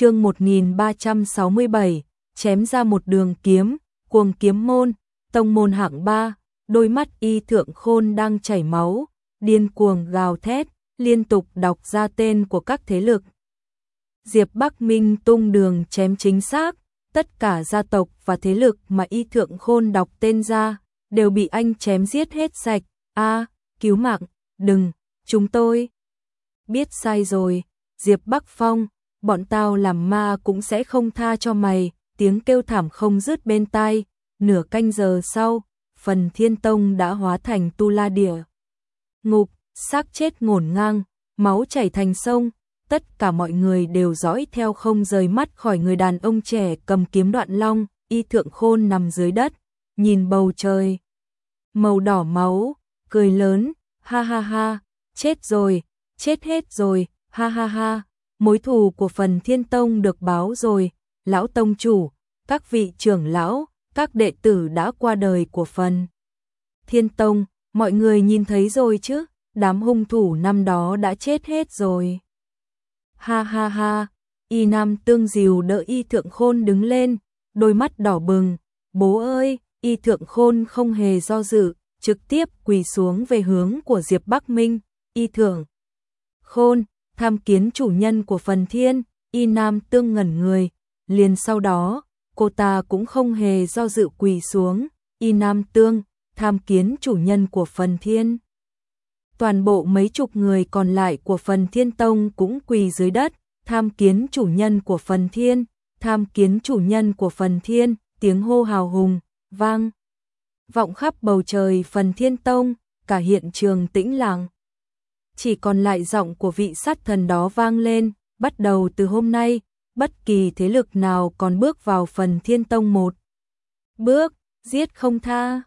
chương 1367, chém ra một đường kiếm, cuồng kiếm môn, tông môn hạng 3, đôi mắt y thượng khôn đang chảy máu, điên cuồng gào thét, liên tục đọc ra tên của các thế lực. Diệp Bắc Minh tung đường chém chính xác, tất cả gia tộc và thế lực mà y thượng khôn đọc tên ra, đều bị anh chém giết hết sạch. A, cứu mạng, đừng, chúng tôi biết sai rồi, Diệp Bắc Phong, bọn tao làm ma cũng sẽ không tha cho mày, tiếng kêu thảm không dứt bên tai, nửa canh giờ sau, phần thiên tông đã hóa thành tu la địa. Ngục, xác chết ngổn ngang, máu chảy thành sông, tất cả mọi người đều dõi theo không rời mắt khỏi người đàn ông trẻ cầm kiếm đoạn long, y thượng khôn nằm dưới đất, nhìn bầu trời. Màu đỏ máu, cười lớn, ha ha ha, chết rồi, chết hết rồi, ha ha ha, mối thù của phần thiên tông được báo rồi, lão tông chủ, các vị trưởng lão, các đệ tử đã qua đời của phần. Thiên tông, mọi người nhìn thấy rồi chứ, đám hung thủ năm đó đã chết hết rồi. Ha ha ha, y nam tương diều đỡ y thượng khôn đứng lên, đôi mắt đỏ bừng, bố ơi, y thượng khôn không hề do dự, trực tiếp quỳ xuống về hướng của Diệp Bắc Minh, y thượng. Khôn, tham kiến chủ nhân của phần thiên, y nam tương ngẩn người, liền sau đó, cô ta cũng không hề do dự quỳ xuống, y nam tương, tham kiến chủ nhân của phần thiên. Toàn bộ mấy chục người còn lại của phần thiên tông cũng quỳ dưới đất, tham kiến chủ nhân của phần thiên, tham kiến chủ nhân của phần thiên, tiếng hô hào hùng, vang. Vọng khắp bầu trời phần thiên tông, cả hiện trường tĩnh lặng. Chỉ còn lại giọng của vị sát thần đó vang lên, bắt đầu từ hôm nay, bất kỳ thế lực nào còn bước vào phần thiên tông một. Bước, giết không tha.